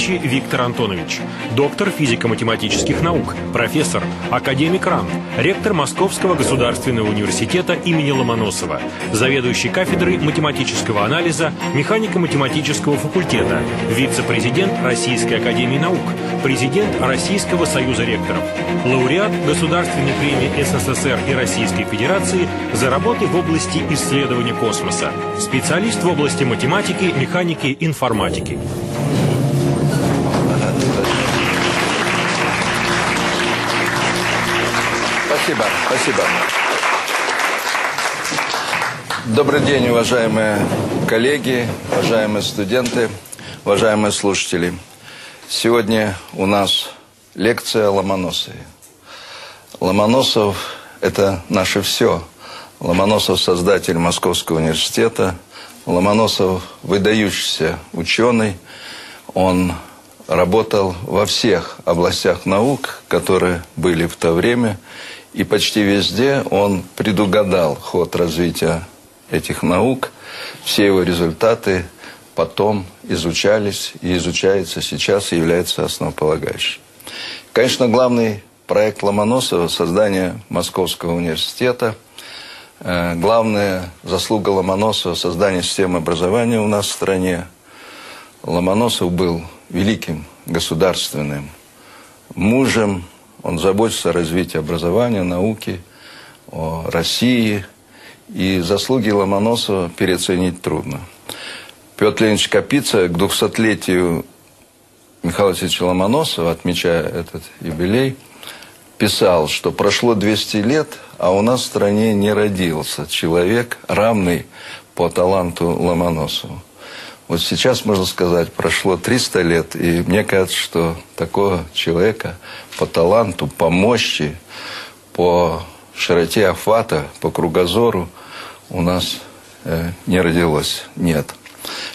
Садовничий Виктор Антонович, доктор физико-математических наук, профессор, академик РАН, ректор Московского государственного университета имени Ломоносова, заведующий кафедрой математического анализа механико-математического факультета, вице-президент Российской академии наук, президент Российского союза ректоров, лауреат Государственной премии СССР и Российской Федерации за работы в области исследования космоса, специалист в области математики, механики, информатики. Спасибо, спасибо. Добрый день, уважаемые коллеги, уважаемые студенты, уважаемые слушатели. Сегодня у нас лекция о Ломоносове. Ломоносов – это наше все. Ломоносов – создатель Московского университета. Ломоносов – выдающийся ученый. Он работал во всех областях наук, которые были в то время – и почти везде он предугадал ход развития этих наук. Все его результаты потом изучались и изучаются сейчас и являются основополагающим. Конечно, главный проект Ломоносова – создание Московского университета. Э, главная заслуга Ломоносова – создание системы образования у нас в стране. Ломоносов был великим государственным мужем, он заботится о развитии образования, науки, о России. И заслуги Ломоносова переоценить трудно. Петр Леонидович Капица к 200-летию Михаила Васильевича Ломоносова, отмечая этот юбилей, писал, что прошло 200 лет, а у нас в стране не родился человек, равный по таланту Ломоносову. Вот сейчас, можно сказать, прошло 300 лет, и мне кажется, что такого человека по таланту, по мощи, по широте охвата, по кругозору у нас э, не родилось, нет.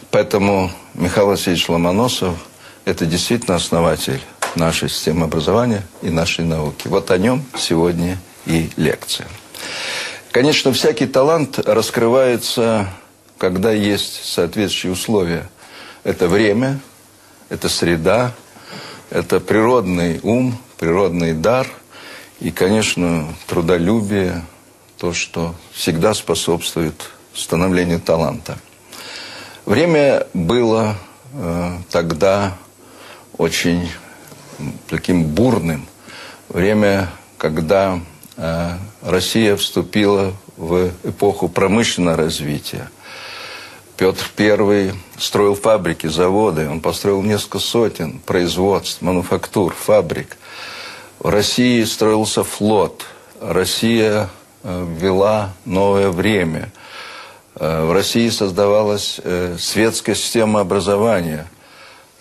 Поэтому Михаил Васильевич Ломоносов – это действительно основатель нашей системы образования и нашей науки. Вот о нем сегодня и лекция. Конечно, всякий талант раскрывается когда есть соответствующие условия. Это время, это среда, это природный ум, природный дар и, конечно, трудолюбие, то, что всегда способствует становлению таланта. Время было э, тогда очень таким бурным. Время, когда э, Россия вступила в эпоху промышленного развития. Петр I строил фабрики, заводы. Он построил несколько сотен производств, мануфактур, фабрик. В России строился флот. Россия э, ввела новое время. Э, в России создавалась э, светская система образования.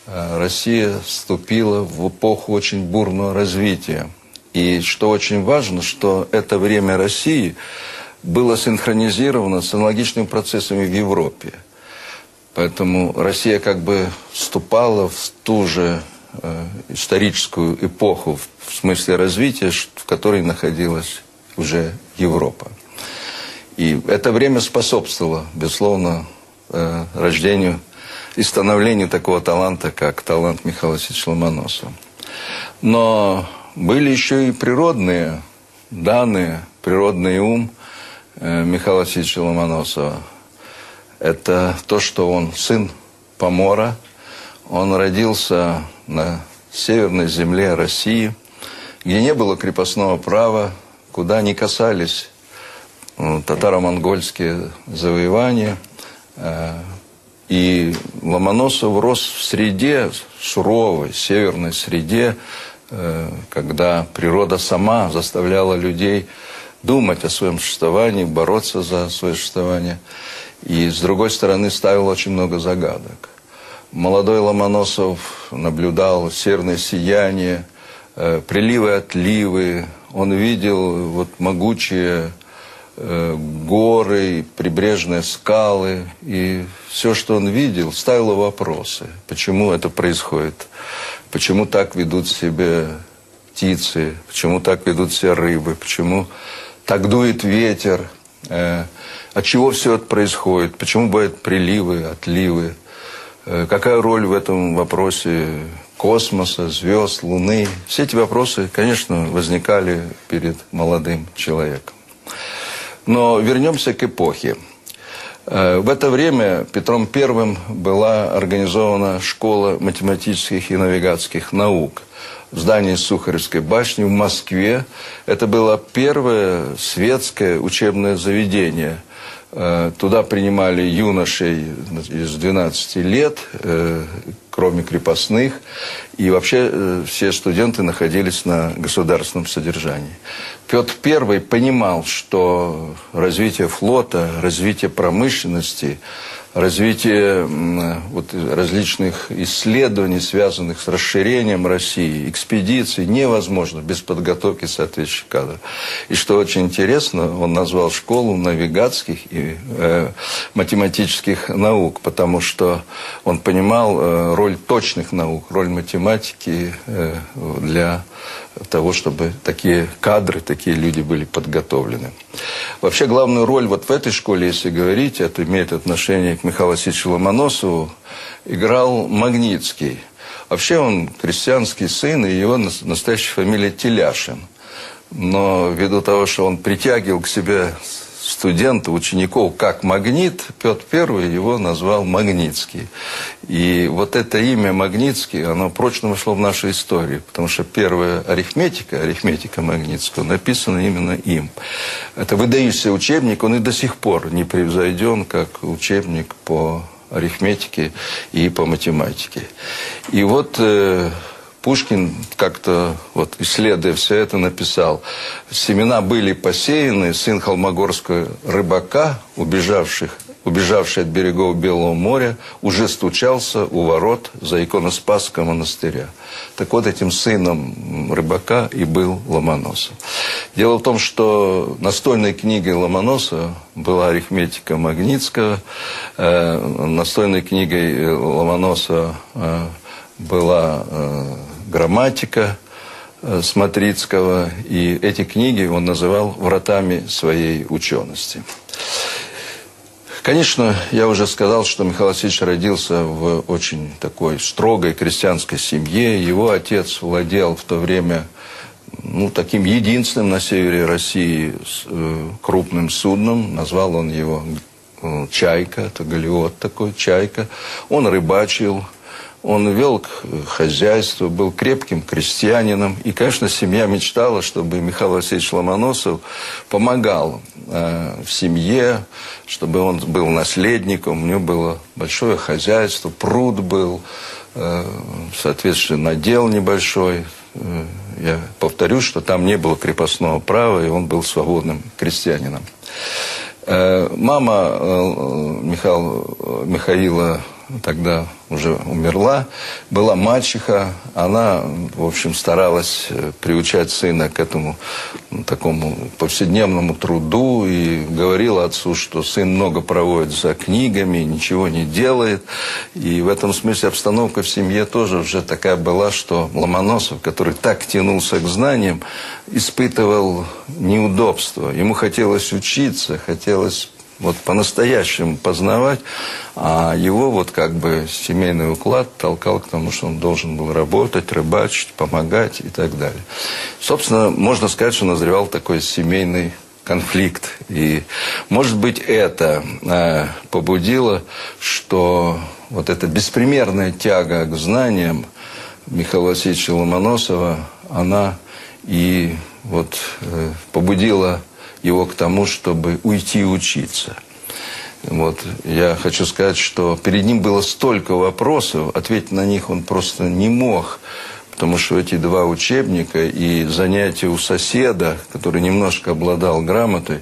Россия вступила в эпоху очень бурного развития. И что очень важно, что это время России было синхронизировано с аналогичными процессами в Европе. Поэтому Россия как бы вступала в ту же э, историческую эпоху в смысле развития, в которой находилась уже Европа. И это время способствовало, безусловно, э, рождению и становлению такого таланта, как талант Михаила Васильевича Ломоносова. Но были еще и природные данные, природный ум э, Михаила Васильевича Ломоносова – это то, что он сын Помора. Он родился на северной земле России, где не было крепостного права, куда не касались ну, татаро-монгольские завоевания. Э, и Ломоносов рос в среде, суровой, северной среде, э, когда природа сама заставляла людей думать о своем существовании, бороться за свое существование – и, с другой стороны, ставил очень много загадок. Молодой Ломоносов наблюдал северное сияние, э, приливы отливы. Он видел вот могучие э, горы, прибрежные скалы. И все, что он видел, ставило вопросы. Почему это происходит? Почему так ведут себя птицы? Почему так ведут себя рыбы? Почему так дует ветер? Э, от чего все это происходит, почему бывают приливы, отливы, Э, какая роль в этом вопросе космоса, звезд, Луны? Все эти вопросы, конечно, возникали перед молодым человеком. Но вернемся к эпохе. Э, в это время Петром I была организована школа математических и навигатских наук в здании Сухаревской башни в Москве. Это было первое светское учебное заведение – туда принимали юношей из 12 лет, э, кроме крепостных. И вообще э, все студенты находились на государственном содержании. Петр I понимал, что развитие флота, развитие промышленности – развитие вот, различных исследований, связанных с расширением России, экспедиций, невозможно без подготовки соответствующих кадров. И что очень интересно, он назвал школу навигатских и э, математических наук, потому что он понимал э, роль точных наук, роль математики э, для того, чтобы такие кадры, такие люди были подготовлены. Вообще главную роль вот в этой школе, если говорить, это имеет отношение к Михаилу Васильевичу Ломоносову, играл Магнитский. Вообще он крестьянский сын, и его настоящая фамилия Теляшин. Но ввиду того, что он притягивал к себе студента, учеников как магнит, Петр I его назвал Магнитский. И вот это имя Магнитский, оно прочно вошло в нашу историю, потому что первая арифметика, арифметика Магнитского, написана именно им. Это выдающийся учебник, он и до сих пор не превзойден как учебник по арифметике и по математике. И вот э, Пушкин как-то, вот, исследуя все это, написал, семена были посеяны, сын холмогорского рыбака, убежавших, убежавший от берегов Белого моря, уже стучался у ворот за иконоспасского монастыря. Так вот, этим сыном рыбака и был Ломоносов. Дело в том, что настольной книгой Ломоносова была арифметика Магнитского, э, настольной книгой Ломоносова э, была э, грамматика э, Смотрицкого, и эти книги он называл вратами своей учености. Конечно, я уже сказал, что Михаил Васильевич родился в очень такой строгой крестьянской семье. Его отец владел в то время ну, таким единственным на севере России э, крупным судном. Назвал он его э, «Чайка», это галеот такой, «Чайка». Он рыбачил, он вел хозяйство, был крепким крестьянином. И, конечно, семья мечтала, чтобы Михаил Васильевич Ломоносов помогал э, в семье, чтобы он был наследником. У него было большое хозяйство, пруд был, э, соответственно, надел небольшой. Э, я повторюсь, что там не было крепостного права, и он был свободным крестьянином. Э, мама э, Михаила, Михаила тогда уже умерла, была мачеха, она, в общем, старалась э, приучать сына к этому такому повседневному труду и говорила отцу, что сын много проводит за книгами, ничего не делает. И в этом смысле обстановка в семье тоже уже такая была, что Ломоносов, который так тянулся к знаниям, испытывал неудобства. Ему хотелось учиться, хотелось вот по-настоящему познавать, а его вот как бы семейный уклад толкал к тому, что он должен был работать, рыбачить, помогать и так далее. Собственно, можно сказать, что назревал такой семейный конфликт. И, может быть, это э, побудило, что вот эта беспримерная тяга к знаниям Михаила Васильевича Ломоносова, она и вот э, побудила его к тому, чтобы уйти учиться. Вот. Я хочу сказать, что перед ним было столько вопросов, ответить на них он просто не мог, потому что эти два учебника и занятия у соседа, который немножко обладал грамотой,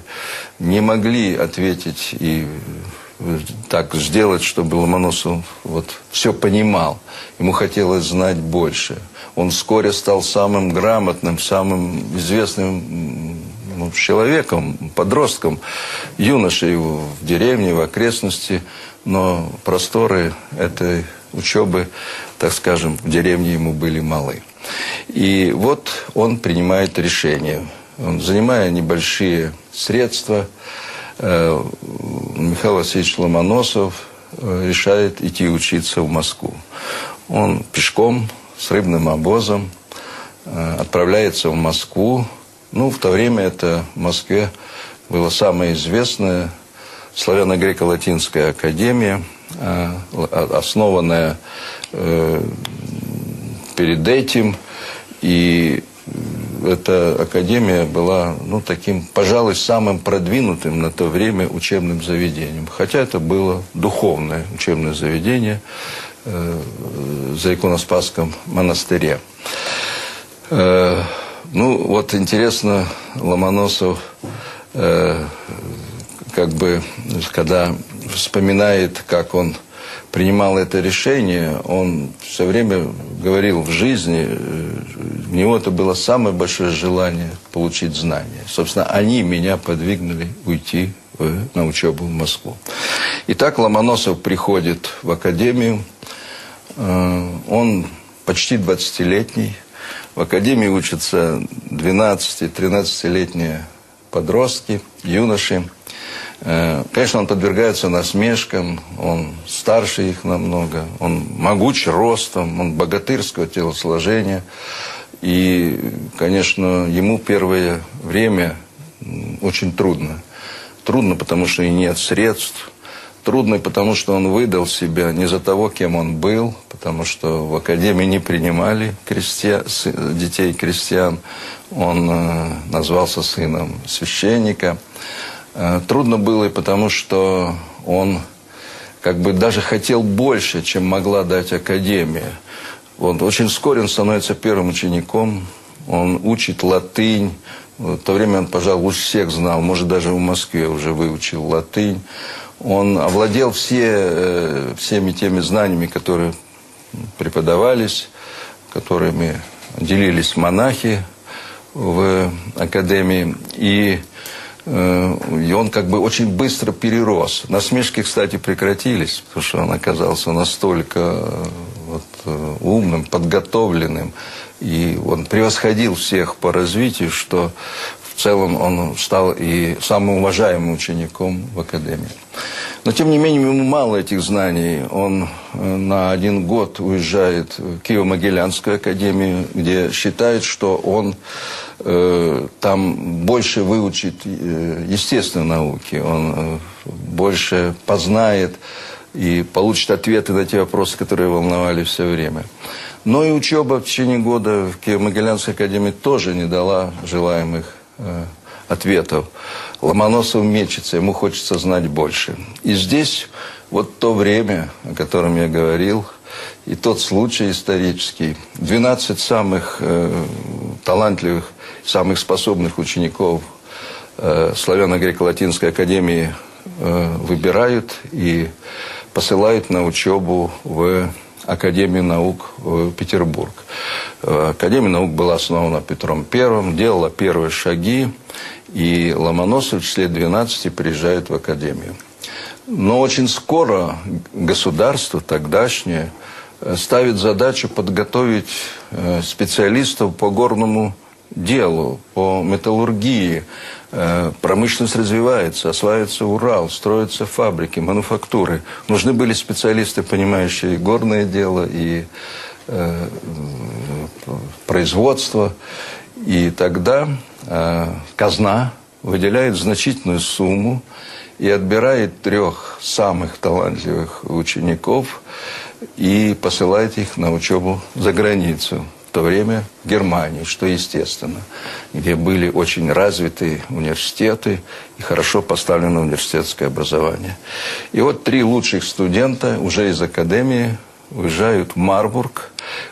не могли ответить и так сделать, чтобы Ломоносов вот все понимал. Ему хотелось знать больше. Он вскоре стал самым грамотным, самым известным человеком, подростком, юношей в деревне, в окрестности, но просторы этой учебы, так скажем, в деревне ему были малы. И вот он принимает решение. Он, занимая небольшие средства, э, Михаил Васильевич Ломоносов э, решает идти учиться в Москву. Он пешком с рыбным обозом э, отправляется в Москву. Ну, в то время это в Москве была самая известная славяно-греко-латинская академия, э, основанная перед этим. И эта академия была, ну, таким, пожалуй, самым продвинутым на то время учебным заведением. Хотя это было духовное учебное заведение э, за иконоспасском монастыре. Э, ну, вот интересно, Ломоносов, э, как бы, когда вспоминает, как он принимал это решение, он все время говорил в жизни, э, у него это было самое большое желание получить знания. Собственно, они меня подвигнули уйти на учебу в Москву. Итак, Ломоносов приходит в академию. Э, он почти 20-летний. В академии учатся 12-13-летние подростки, юноши. Э, конечно, он подвергается насмешкам, он старше их намного, он могуч ростом, он богатырского телосложения. И, конечно, ему первое время очень трудно. Трудно, потому что и нет средств. Трудно, потому что он выдал себя не за того, кем он был, потому что в академии не принимали крестья... детей крестьян. Он э, назвался сыном священника. Э, трудно было и потому, что он как бы даже хотел больше, чем могла дать Академия. Вот, очень вскоре он становится первым учеником, он учит латынь. В то время он, пожалуй, всех знал, может, даже в Москве уже выучил латынь. Он овладел все, э, всеми теми знаниями, которые преподавались, которыми делились монахи в академии. И Э, и он как бы очень быстро перерос. Насмешки, кстати, прекратились, потому что он оказался настолько э, вот, умным, подготовленным, и он превосходил всех по развитию, что в целом он стал и самым уважаемым учеником в академии. Но, тем не менее, ему мало этих знаний. Он на один год уезжает в Киево-Могилянскую академию, где считает, что он Э, там больше выучит э, естественной науки, он э, больше познает и получит ответы на те вопросы, которые волновали все время. Но и учеба в течение года в Киево-Могилянской академии тоже не дала желаемых э, ответов. Ломоносов мечется, ему хочется знать больше. И здесь вот то время, о котором я говорил, и тот случай исторический. 12 самых э, талантливых самых способных учеников э, Славяно-Греко-Латинской академии э, выбирают и посылают на учебу в Академию наук в Петербург. Э, Академия наук была основана Петром I, делала первые шаги, и Ломоносов в числе 12 приезжает в Академию. Но очень скоро государство тогдашнее э, ставит задачу подготовить э, специалистов по горному делу, по металлургии. Э, промышленность развивается, осваивается Урал, строятся фабрики, мануфактуры. Нужны были специалисты, понимающие горное дело, и э, производство. И тогда э, казна выделяет значительную сумму и отбирает трех самых талантливых учеников и посылает их на учебу за границу то время Германии, что естественно, где были очень развитые университеты и хорошо поставлено университетское образование. И вот три лучших студента уже из академии уезжают в Марбург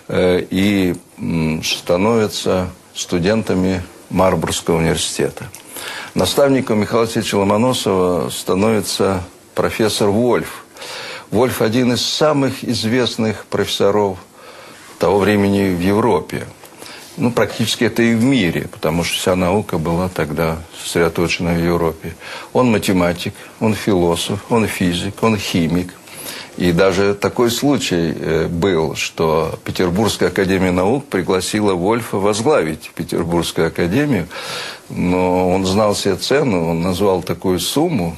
э, и становятся студентами Марбургского университета. Наставником Михаила Алексеевича Ломоносова становится профессор Вольф. Вольф один из самых известных профессоров того времени в Европе. Ну, практически это и в мире, потому что вся наука была тогда сосредоточена в Европе. Он математик, он философ, он физик, он химик. И даже такой случай э, был, что Петербургская академия наук пригласила Вольфа возглавить Петербургскую академию, но он знал себе цену, он назвал такую сумму,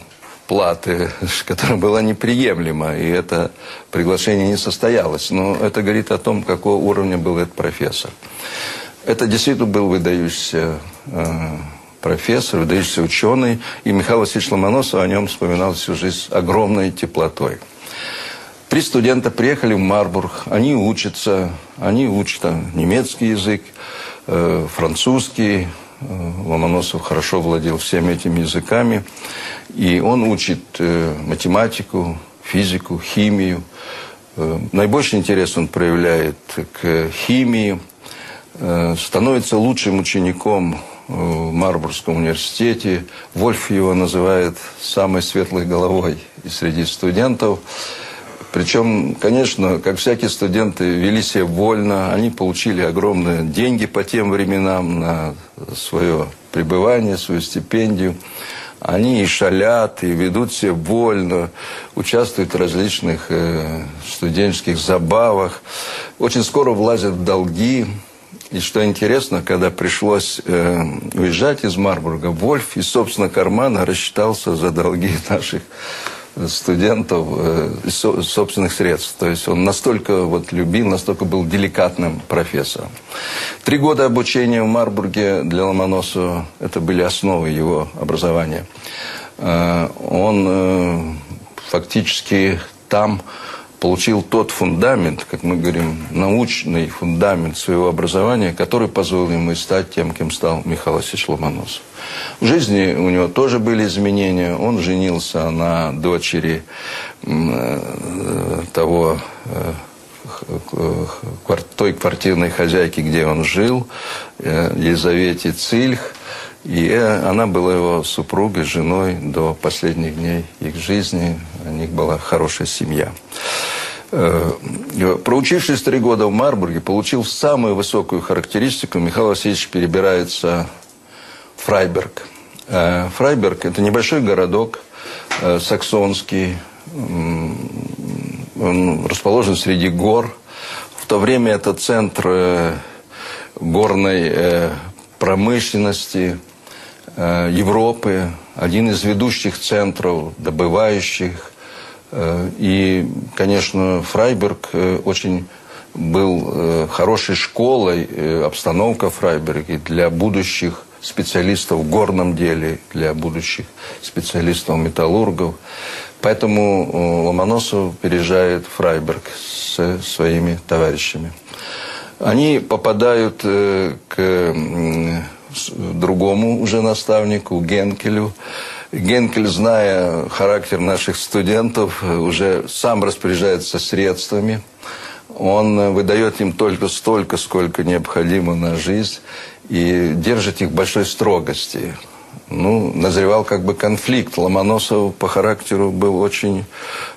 платы, которая была неприемлема, и это приглашение не состоялось. Но это говорит о том, какого уровня был этот профессор. Это действительно был выдающийся э, профессор, выдающийся ученый, и Михаил Васильевич Ломоносов о нем вспоминал всю жизнь с огромной теплотой. Три студента приехали в Марбург, они учатся, они учат немецкий язык, э, французский, Ломоносов хорошо владел всеми этими языками. И он учит э, математику, физику, химию. Э, наибольший интерес он проявляет к химии. Э, становится лучшим учеником в Марбургском университете. Вольф его называет самой светлой головой и среди студентов. Причем, конечно, как всякие студенты, вели себя вольно. Они получили огромные деньги по тем временам на свое пребывание, свою стипендию. Они и шалят, и ведут себя вольно, участвуют в различных э, студенческих забавах. Очень скоро влазят в долги. И что интересно, когда пришлось э, уезжать из Марбурга, Вольф из собственного кармана рассчитался за долги наших студентов э, собственных средств. То есть он настолько вот любил, настолько был деликатным профессором. Три года обучения в Марбурге для Ломоносова, это были основы его образования. Э, он э, фактически там получил тот фундамент, как мы говорим, научный фундамент своего образования, который позволил ему стать тем, кем стал Михаил Васильевич Ломоносов. В жизни у него тоже были изменения. Он женился на дочери э, того э, той квартирной хозяйки, где он жил, э, Елизавете Цильх. И она была его супругой, женой до последних дней их жизни. У них была хорошая семья. Э, проучившись три года в Марбурге, получил самую высокую характеристику. Михаил Васильевич перебирается в Фрайберг. Э, Фрайберг – это небольшой городок, э, саксонский, он расположен среди гор. В то время это центр горной промышленности Европы, один из ведущих центров, добывающих и, конечно, Фрайберг э, очень был э, хорошей школой, обстановка в Фрайберге для будущих специалистов в горном деле, для будущих специалистов-металлургов. Поэтому Ломоносов переезжает в Фрайберг со своими товарищами. Они попадают к другому уже наставнику, Генкелю, Генкель, зная характер наших студентов, уже сам распоряжается средствами. Он выдает им только столько, сколько необходимо на жизнь, и держит их в большой строгости. Ну, назревал как бы конфликт. Ломоносов по характеру был очень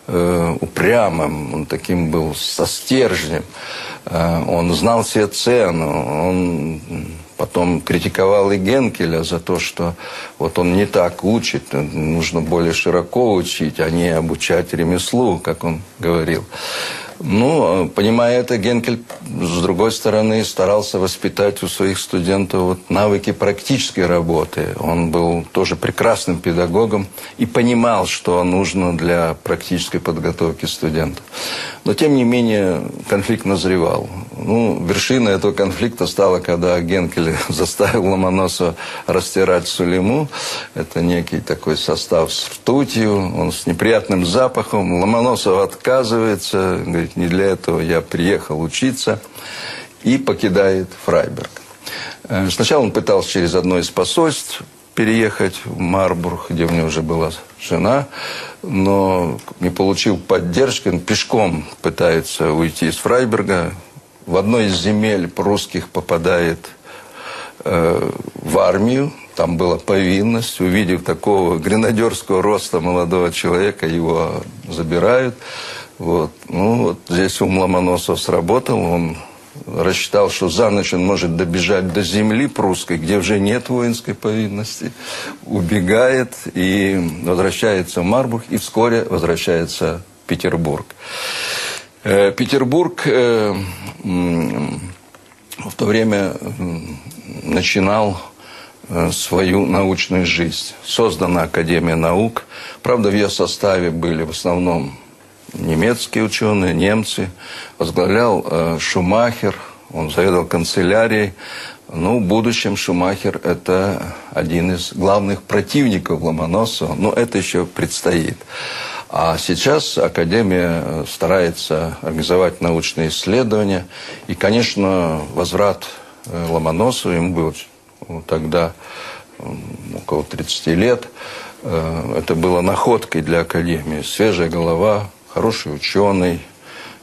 э, упрямым, он таким был со стержнем. Э, он знал себе цену, он Потом критиковал и Генкеля за то, что вот он не так учит, нужно более широко учить, а не обучать ремеслу, как он говорил. Ну, понимая это, Генкель, с другой стороны, старался воспитать у своих студентов вот навыки практической работы. Он был тоже прекрасным педагогом и понимал, что нужно для практической подготовки студентов. Но, тем не менее, конфликт назревал. Ну, вершиной этого конфликта стало, когда Генкель заставил Ломоносова растирать сулиму. Это некий такой состав с ртутью, он с неприятным запахом. Ломоносов отказывается, говорит, не для этого я приехал учиться. И покидает Фрайберг. Э, сначала он пытался через одно из посольств переехать в Марбург, где у него уже была жена, но не получил поддержки. Он пешком пытается уйти из Фрайберга. В одной из земель русских попадает э, в армию. Там была повинность. Увидев такого гренадерского роста молодого человека, его забирают. Вот. Ну, вот здесь ум Ломоносов сработал. Он рассчитал, что за ночь он может добежать до земли прусской, где уже нет воинской повинности, убегает и возвращается в Марбург, и вскоре возвращается в Петербург. Э, Петербург э, в то время начинал э, свою научную жизнь. Создана Академия наук. Правда, в ее составе были в основном немецкие ученые, немцы. Возглавлял э, Шумахер, он заведовал канцелярией. Ну, в будущем Шумахер – это один из главных противников Ломоносова. Но это еще предстоит. А сейчас Академия э, старается организовать научные исследования. И, конечно, возврат э, Ломоносова, ему было тогда около 30 лет, это было находкой для Академии. Свежая голова, хороший ученый,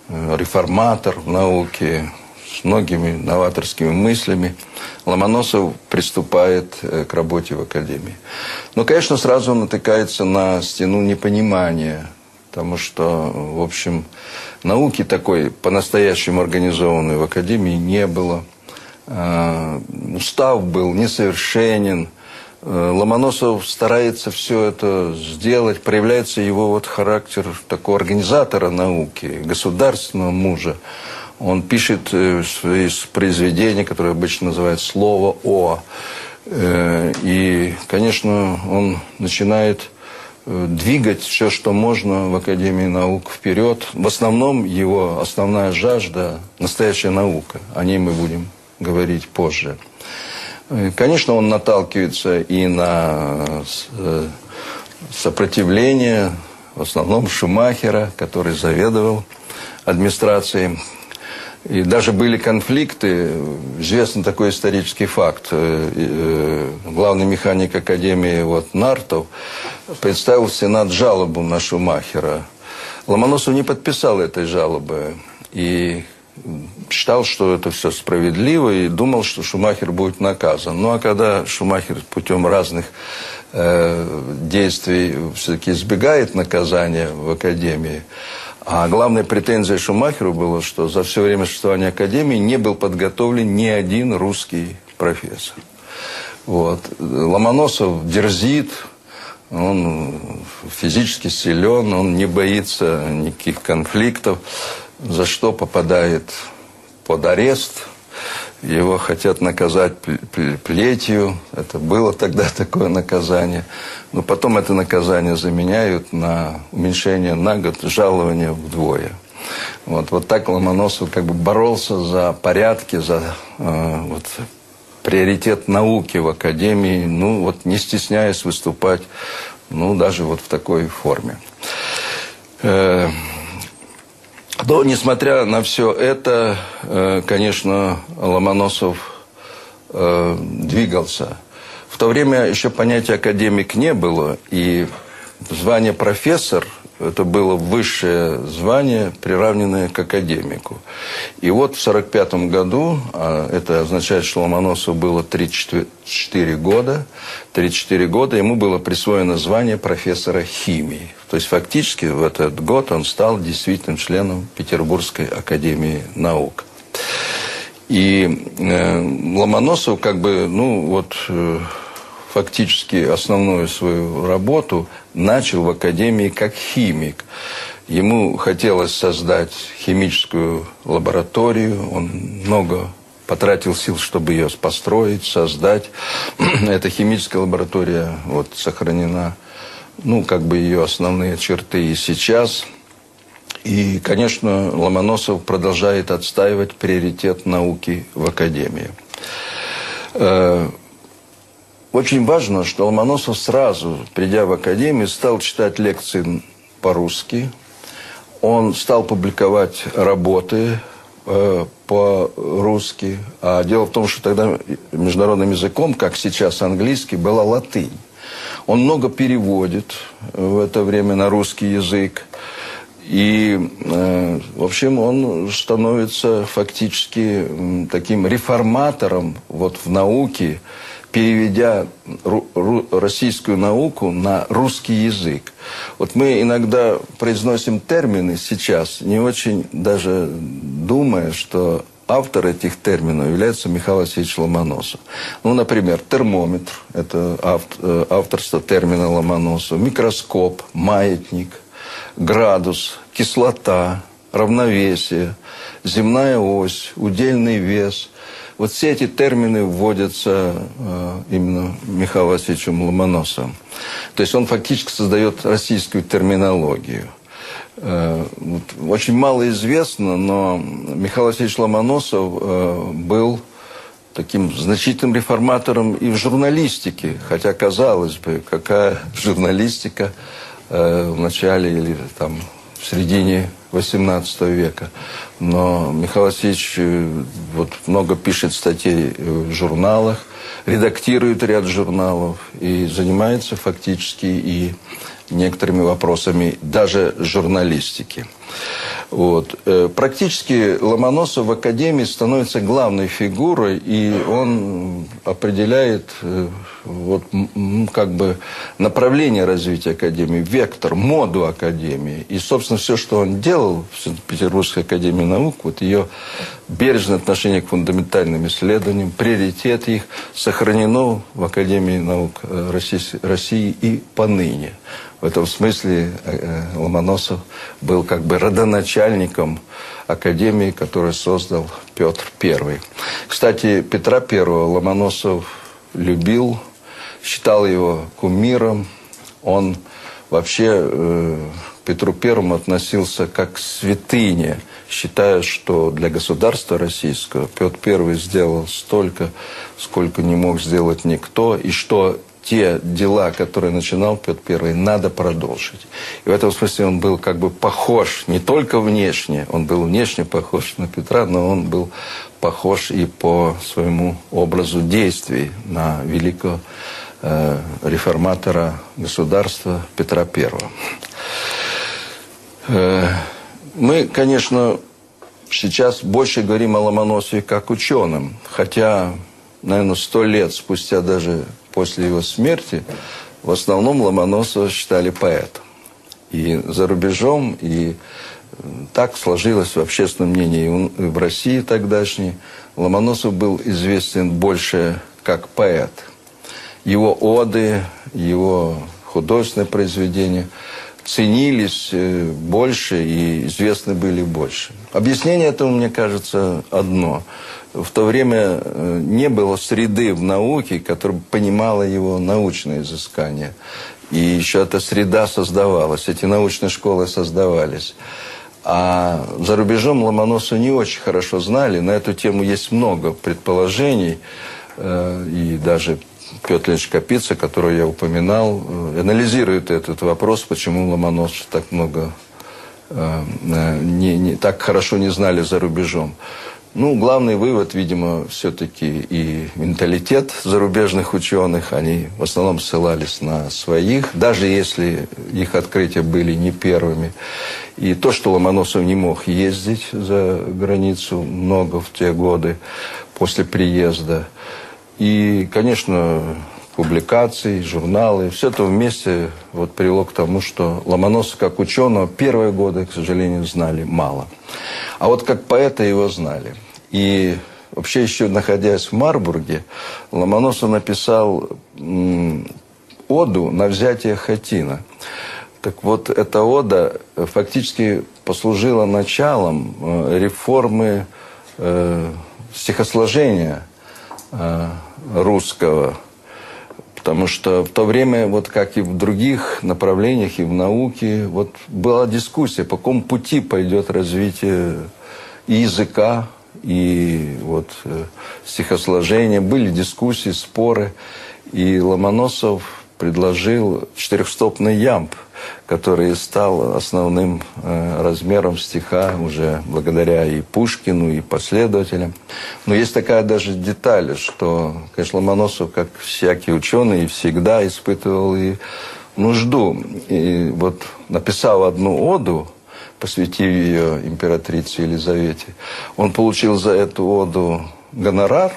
реформатор в науке, с многими новаторскими мыслями. Ломоносов приступает э, к работе в Академии. Но, конечно, сразу он натыкается на стену непонимания, потому что, в общем, науки такой по-настоящему организованной в Академии не было. А, устав был несовершенен. Э, Ломоносов старается все это сделать, проявляется его вот характер такого организатора науки, государственного мужа. Он пишет э, свои произведения, которые обычно называют «слово о». Э, и, конечно, он начинает двигать все, что можно в Академии наук вперед. В основном его основная жажда – настоящая наука. О ней мы будем говорить позже. Конечно, он наталкивается и на сопротивление, в основном Шумахера, который заведовал администрацией и даже были конфликты. Известен такой исторический факт. Э, э, главный механик Академии вот, Нартов представил в Сенат жалобу на Шумахера. Ломоносов не подписал этой жалобы. И считал, что это все справедливо, и думал, что Шумахер будет наказан. Ну, а когда Шумахер путем разных э, действий все-таки избегает наказания в Академии, а главная претензия Шумахеру была, что за все время существования Академии не был подготовлен ни один русский профессор. Вот. Ломоносов дерзит, он физически силен, он не боится никаких конфликтов, за что попадает под арест. Его хотят наказать плетью. Это было тогда такое наказание. Но потом это наказание заменяют на уменьшение на год жалования вдвое. Вот, вот так Ломоносов как бы боролся за порядки, за э, вот, приоритет науки в академии, ну вот не стесняясь выступать, ну даже вот в такой форме. Э, но несмотря на все это, э, конечно, Ломоносов э, двигался в то время еще понятия академик не было, и звание профессор – это было высшее звание, приравненное к академику. И вот в 1945 году, а это означает, что Ломоносову было 34 года, 34 года ему было присвоено звание профессора химии. То есть фактически в этот год он стал действительным членом Петербургской академии наук. И э, Ломоносов как бы, ну вот... Э, фактически основную свою работу начал в академии как химик. Ему хотелось создать химическую лабораторию, он много потратил сил, чтобы ее построить, создать. Эта химическая лаборатория вот, сохранена, ну, как бы ее основные черты и сейчас. И, конечно, Ломоносов продолжает отстаивать приоритет науки в академии. Э, очень важно, что Ломоносов сразу, придя в академию, стал читать лекции по-русски. Он стал публиковать работы э, по-русски. А дело в том, что тогда международным языком, как сейчас английский, была латынь. Он много переводит в это время на русский язык. И, э, в общем, он становится фактически таким реформатором вот в науке, переведя российскую науку на русский язык. Вот мы иногда произносим термины сейчас, не очень даже думая, что автор этих терминов является Михаил Васильевич Ломоносов. Ну, например, термометр – это э, авторство термина Ломоносова, микроскоп, маятник, градус, кислота, равновесие, земная ось, удельный вес – Вот все эти термины вводятся э, именно Михаилом Васильевичем Ломоносовым. То есть он фактически создает российскую терминологию. Э, очень мало известно, но Михаил Васильевич Ломоносов э, был таким значительным реформатором и в журналистике. Хотя, казалось бы, какая журналистика э, в начале или там в середине XVIII века. Но Михаил Васильевич вот, много пишет статей в журналах, редактирует ряд журналов и занимается фактически и некоторыми вопросами даже журналистики. Вот. Э, практически Ломоносов в Академии становится главной фигурой, и он определяет э, вот, как бы направление развития Академии, вектор, моду Академии. И, собственно, все, что он делал в Петербургской Академии Наук, вот ее бережное отношение к фундаментальным исследованиям, приоритет их сохранено в Академии Наук э, России, и поныне. В этом смысле Ломоносов был как бы родоначальником академии, которую создал Петр I. Кстати, Петра I Ломоносов любил, считал его кумиром. Он вообще э, Петру Первому относился как к святыне, считая, что для государства российского Петр I сделал столько, сколько не мог сделать никто, и что те дела, которые начинал Петр I, надо продолжить. И в этом смысле он был как бы похож не только внешне, он был внешне похож на Петра, но он был похож и по своему образу действий на великого э, реформатора государства Петра I. Э, мы, конечно, сейчас больше говорим о Ломоносове как ученым, хотя, наверное, сто лет спустя даже после его смерти в основном Ломоносова считали поэтом. И за рубежом, и так сложилось в общественном мнении и в России тогдашней. Ломоносов был известен больше как поэт. Его оды, его художественные произведения ценились э, больше и известны были больше. Объяснение этому, мне кажется, одно – в то время э, не было среды в науке, которая понимала его научное изыскание. И еще эта среда создавалась, эти научные школы создавались. А за рубежом Ломоносова не очень хорошо знали. На эту тему есть много предположений. Э, и даже Петр Ильич Капица, которого я упоминал, э, анализирует этот вопрос, почему Ломоносов так много не, не, так хорошо не знали за рубежом. Ну, главный вывод, видимо, все-таки и менталитет зарубежных ученых. Они в основном ссылались на своих, даже если их открытия были не первыми. И то, что Ломоносов не мог ездить за границу много в те годы после приезда. И, конечно, публикации, журналы. Все это вместе вот привело к тому, что Ломоносов как ученого первые годы, к сожалению, знали мало. А вот как поэта его знали. И вообще еще находясь в Марбурге, Ломоносов написал оду на взятие Хатина. Так вот, эта ода фактически послужила началом э, реформы э, стихосложения русского. Потому что в то время, вот как и в других направлениях, и в науке, вот была дискуссия, по какому пути пойдет развитие языка, и вот э, стихосложение. Были дискуссии, споры. И Ломоносов предложил четырехстопный ямб, который стал основным э, размером стиха уже благодаря и Пушкину, и последователям. Но есть такая даже деталь, что, конечно, Ломоносов, как всякий ученый, всегда испытывал и нужду. И вот написал одну оду, посвятив ее императрице Елизавете, он получил за эту оду гонорар,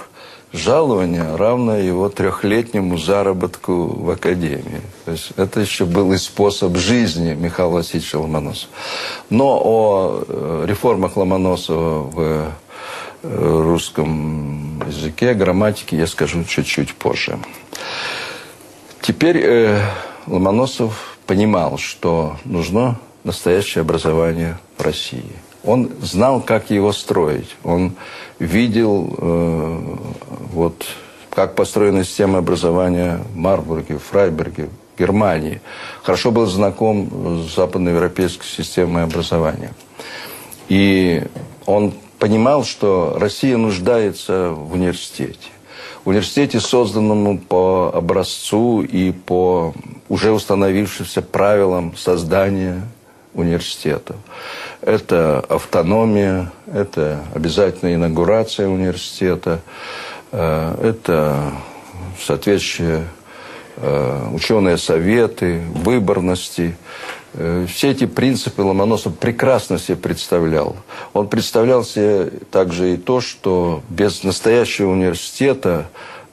жалование, равное его трехлетнему заработку в академии. То есть это еще был и способ жизни Михаила Васильевича Ломоносова. Но о э, реформах Ломоносова в э, русском языке, грамматике я скажу чуть-чуть позже. Теперь э, Ломоносов понимал, что нужно настоящее образование в России. Он знал, как его строить. Он видел, э, вот, как построена система образования в Марбурге, в Фрайберге, в Германии. Хорошо был знаком с западноевропейской системой образования. И он понимал, что Россия нуждается в университете. В университете, созданному по образцу и по уже установившимся правилам создания университетов. Это автономия, это обязательная инаугурация университета, э, это соответствующие э, ученые советы, выборности. Э, все эти принципы Ломоносов прекрасно себе представлял. Он представлял себе также и то, что без настоящего университета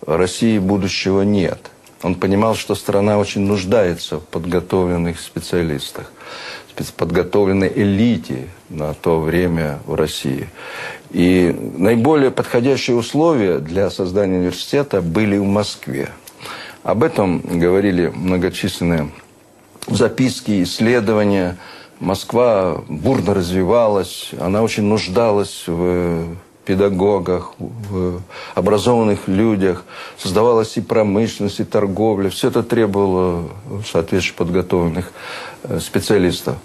России будущего нет. Он понимал, что страна очень нуждается в подготовленных специалистах спецподготовленной элите на то время в России. И наиболее подходящие условия для создания университета были в Москве. Об этом говорили многочисленные записки, исследования. Москва бурно развивалась, она очень нуждалась в педагогах, в образованных людях. Создавалась и промышленность, и торговля. Все это требовало соответствующих подготовленных специалистов.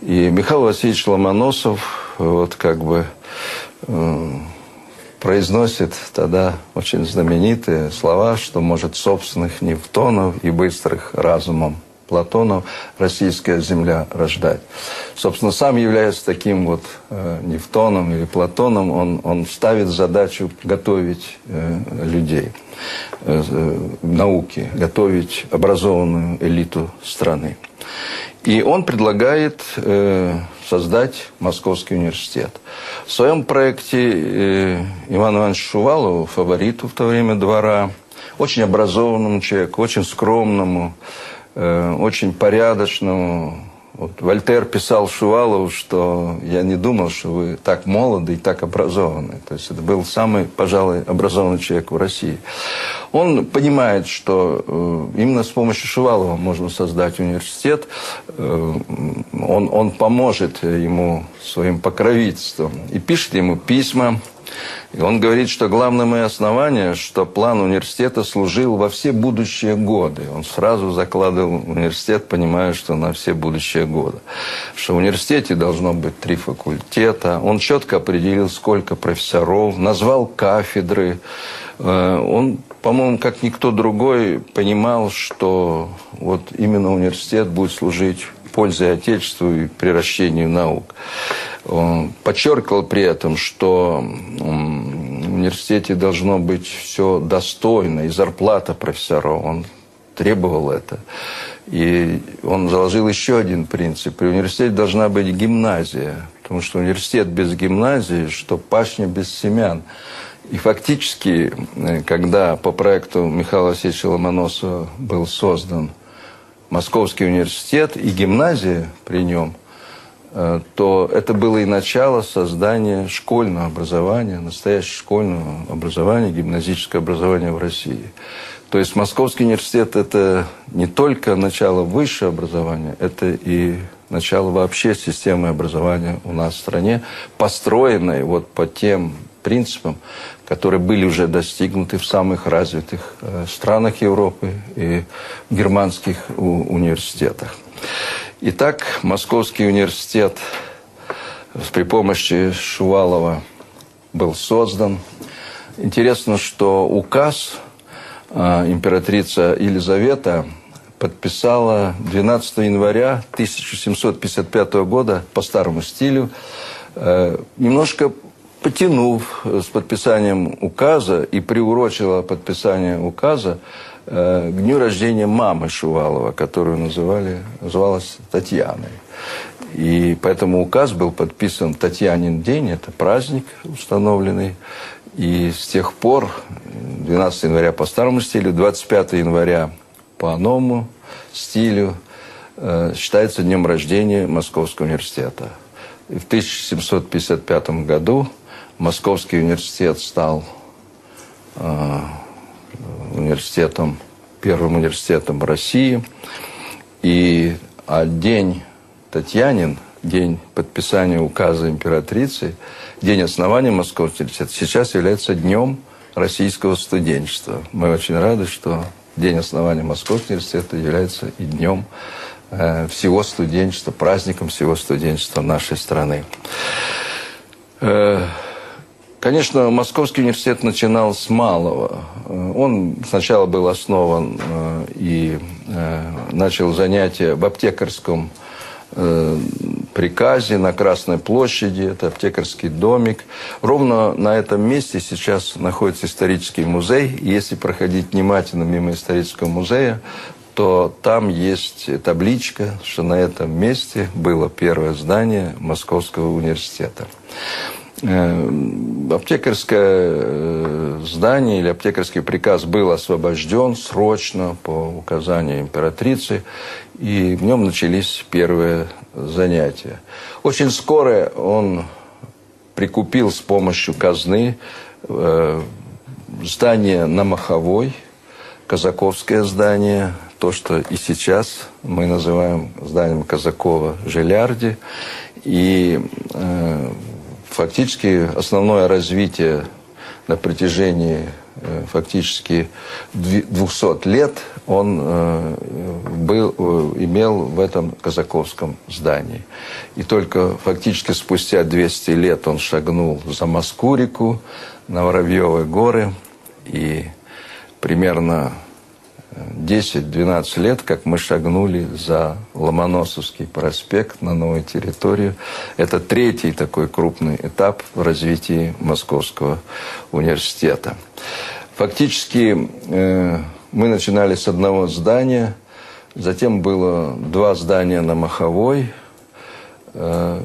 И Михаил Васильевич Ломоносов вот как бы э, произносит тогда очень знаменитые слова, что может собственных Нефтонов и быстрых разумом Платонов «Российская земля рождать». Собственно, сам являясь таким вот э, Нефтоном или Платоном, он, он ставит задачу готовить э, людей э, э, науки, готовить образованную элиту страны. И он предлагает э, создать Московский университет. В своем проекте э, Иван Иванович Шувалов, фавориту в то время двора, очень образованному человеку, очень скромному, Э, очень порядочному. Вот Вольтер писал Шувалову, что я не думал, что вы так молоды и так образованы. То есть это был самый, пожалуй, образованный человек в России. Он понимает, что э, именно с помощью Шувалова можно создать университет. Э, он, он поможет ему своим покровительством и пишет ему письма и он говорит, что главное мое основание, что план университета служил во все будущие годы. Он сразу закладывал университет, понимая, что на все будущие годы. Что в университете должно быть три факультета. Он четко определил, сколько профессоров, назвал кафедры. Э, он, по-моему, как никто другой, понимал, что вот именно университет будет служить пользе Отечеству и приращению наук. Он подчеркивал при этом, что в университете должно быть все достойно, и зарплата профессоров. Он требовал это. И он заложил еще один принцип. При университете должна быть гимназия. Потому что университет без гимназии, что пашня без семян. И фактически, э, когда по проекту Михаила Васильевича Ломоносова был создан Московский университет и гимназия при нем, э, то это было и начало создания школьного образования, настоящего школьного образования, гимназическое образование в России. То есть Московский университет – это не только начало высшего образования, это и начало вообще системы образования у нас в стране, построенной вот по тем принципам, которые были уже достигнуты в самых развитых э, странах Европы и германских университетах. Итак, Московский университет при помощи Шувалова был создан. Интересно, что указ э, императрица Елизавета подписала 12 января 1755 года по старому стилю, э, немножко потянув с подписанием указа и приурочила подписание указа э, к дню рождения мамы Шувалова, которую называли, называлась Татьяной. И поэтому указ был подписан Татьянин день, это праздник установленный. И с тех пор, 12 января по старому стилю, 25 января по новому стилю, э, считается днем рождения Московского университета. И в 1755 году Московский университет стал э, университетом, первым университетом России. И а день Татьянин, день подписания указа императрицы, день основания Московского университета, сейчас является днем российского студенчества. Мы очень рады, что день основания Московского университета является и днем э, всего студенчества, праздником всего студенчества нашей страны. Э, конечно, Московский университет начинал с малого. Э, он сначала был основан э, и э, начал занятия в аптекарском приказе на Красной площади, это аптекарский домик. Ровно на этом месте сейчас находится исторический музей. Если проходить внимательно мимо исторического музея, то там есть табличка, что на этом месте было первое здание Московского университета. Э, аптекарское э, здание или аптекарский приказ был освобожден срочно по указанию императрицы, и в нем начались первые занятия. Очень скоро он прикупил с помощью казны э, здание на Маховой, казаковское здание, то, что и сейчас мы называем зданием Казакова Желярди. И фактически основное развитие на протяжении э, фактически 200 лет он э, был, э, имел в этом казаковском здании. И только фактически спустя 200 лет он шагнул за Маскурику, на Воробьевые горы, и примерно 10-12 лет, как мы шагнули за Ломоносовский проспект на новую территорию. Это третий такой крупный этап в развитии Московского университета. Фактически э, мы начинали с одного здания, затем было два здания на Маховой, э,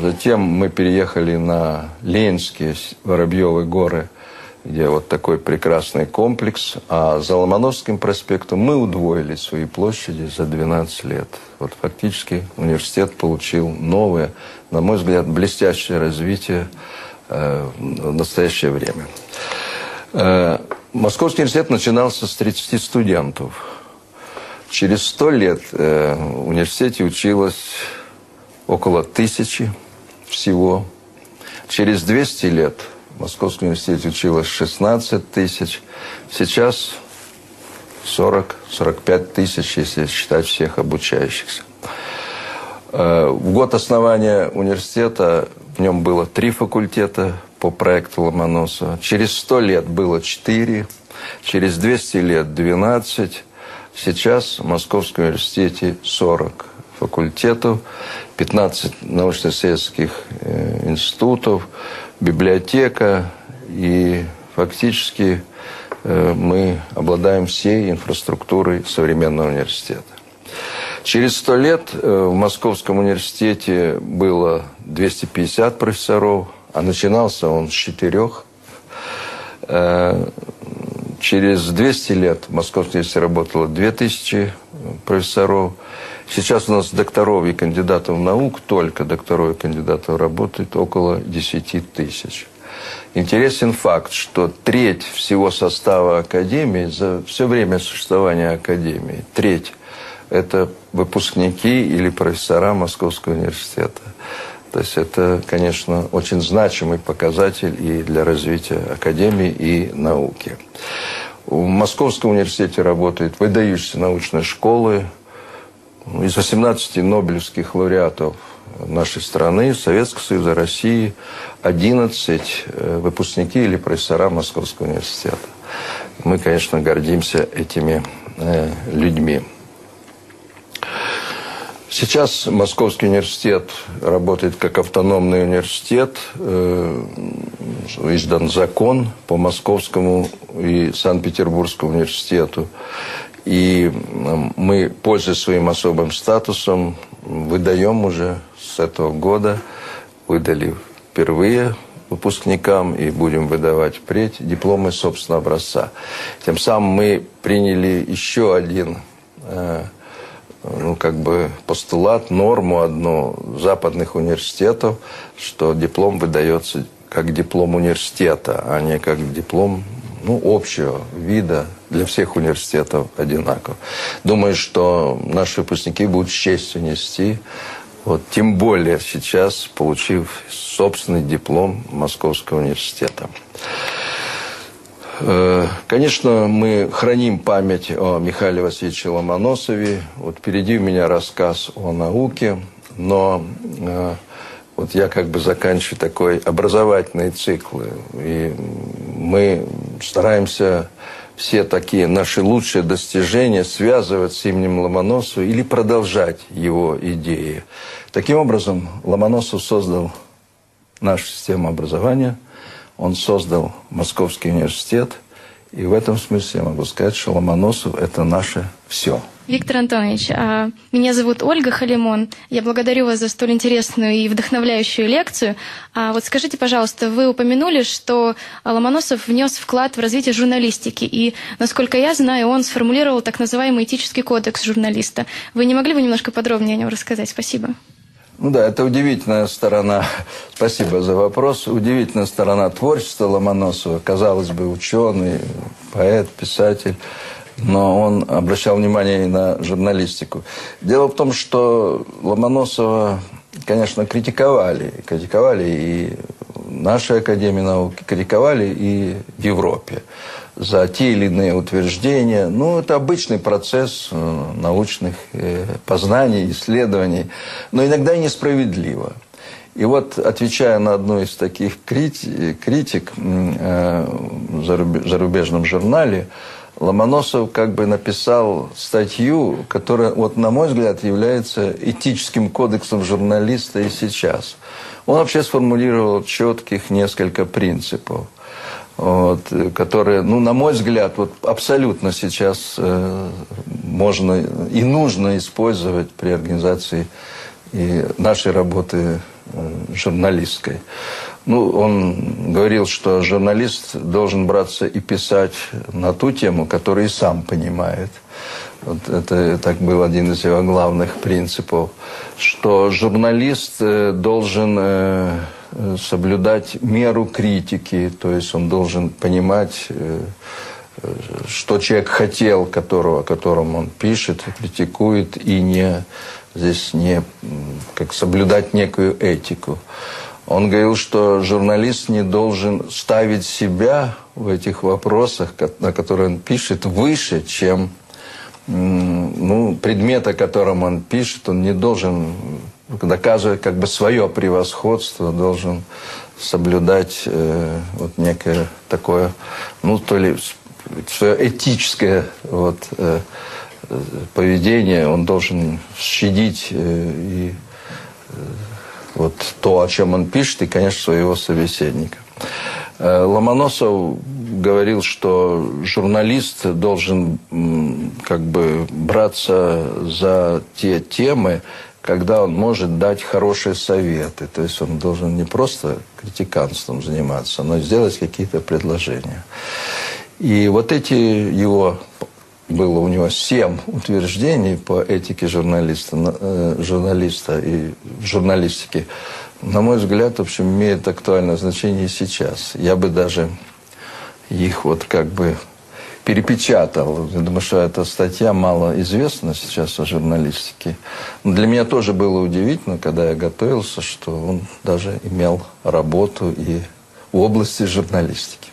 затем мы переехали на Ленинские Воробьевые горы – где вот такой прекрасный комплекс. А за Ломоносовским проспектом мы удвоили свои площади за 12 лет. Вот фактически университет получил новое, на мой взгляд, блестящее развитие э, в настоящее время. Э, Московский университет начинался с 30 студентов. Через 100 лет э, в университете училось около тысячи всего. Через 200 лет – Московском университете училось 16 тысяч. Сейчас 40-45 тысяч, если считать всех обучающихся. Э, в год основания университета в нем было три факультета по проекту Ломоносова. Через 100 лет было 4, через 200 лет 12. Сейчас в Московском университете 40 факультетов, 15 научно-исследовательских э, институтов, библиотека, и фактически э, мы обладаем всей инфраструктурой современного университета. Через сто лет э, в Московском университете было 250 профессоров, а начинался он с четырех. Э, через 200 лет в Московском университете работало 2000 профессоров. Сейчас у нас докторов и кандидатов наук, только докторов и кандидатов работает около 10 тысяч. Интересен факт, что треть всего состава Академии за все время существования Академии, треть – это выпускники или профессора Московского университета. То есть это, конечно, очень значимый показатель и для развития Академии и науки. В Московском университете работают выдающиеся научные школы, из 18 нобелевских лауреатов нашей страны, Советского Союза, России, 11 э, выпускники или профессора Московского университета. Мы, конечно, гордимся этими э, людьми. Сейчас Московский университет работает как автономный университет. Э, издан закон по Московскому и Санкт-Петербургскому университету. И мы, пользуясь своим особым статусом, выдаем уже с этого года, выдали впервые выпускникам и будем выдавать впредь дипломы собственного образца. Тем самым мы приняли еще один э, ну, как бы постулат, норму одну западных университетов, что диплом выдается как диплом университета, а не как диплом ну, общего вида для всех университетов одинаково. Думаю, что наши выпускники будут с честью нести Вот, тем более сейчас, получив собственный диплом Московского университета. Э, конечно, мы храним память о Михаиле Васильевиче Ломоносове. Вот впереди у меня рассказ о науке, но э, вот я как бы заканчиваю такой образовательный цикл. И мы стараемся все такие наши лучшие достижения связывать с именем Ломоносова или продолжать его идеи. Таким образом, Ломоносов создал нашу систему образования, он создал Московский университет, и в этом смысле я могу сказать, что Ломоносов – это наше все – Виктор Антонович, а, меня зовут Ольга Халимон. Я благодарю вас за столь интересную и вдохновляющую лекцию. А вот скажите, пожалуйста, вы упомянули, что Ломоносов внес вклад в развитие журналистики, и, насколько я знаю, он сформулировал так называемый этический кодекс журналиста. Вы не могли бы немножко подробнее о нем рассказать? Спасибо. Ну да, это удивительная сторона, спасибо за вопрос, удивительная сторона творчества Ломоносова. Казалось бы, ученый, поэт, писатель но он обращал внимание и на журналистику. Дело в том, что Ломоносова, конечно, критиковали. Критиковали и нашей Академии науки, критиковали и в Европе за те или иные утверждения. Ну, это обычный процесс э, научных э, познаний, исследований, но иногда и несправедливо. И вот, отвечая на одну из таких критик э, в зарубежном журнале, Ломоносов как бы написал статью, которая, вот, на мой взгляд, является этическим кодексом журналиста и сейчас. Он вообще сформулировал четких несколько принципов, вот, которые, ну, на мой взгляд, вот, абсолютно сейчас э, можно и нужно использовать при организации и нашей работы э, журналистской. Ну, он говорил, что журналист должен браться и писать на ту тему, которую и сам понимает. Вот это так был один из его главных принципов, что журналист э, должен э, соблюдать меру критики, то есть он должен понимать, э, что человек хотел, которого, о котором он пишет, критикует, и не здесь не как соблюдать некую этику. Он говорил, что журналист не должен ставить себя в этих вопросах, на которые он пишет, выше, чем ну, предмет, о котором он пишет. Он не должен доказывать как бы свое превосходство, должен соблюдать э, вот некое такое, ну, то ли свое этическое вот, э, поведение, он должен щадить э, и э, вот то, о чем он пишет, и, конечно, своего собеседника. Э, Ломоносов говорил, что журналист должен как бы браться за те темы, когда он может дать хорошие советы. То есть он должен не просто критиканством заниматься, но сделать какие-то предложения. И вот эти его было у него семь утверждений по этике журналиста, э, журналиста и журналистики. На мой взгляд, в общем, имеет актуальное значение сейчас. Я бы даже их вот как бы перепечатал. Я думаю, что эта статья мало известна сейчас о журналистике. Но для меня тоже было удивительно, когда я готовился, что он даже имел работу и в области журналистики.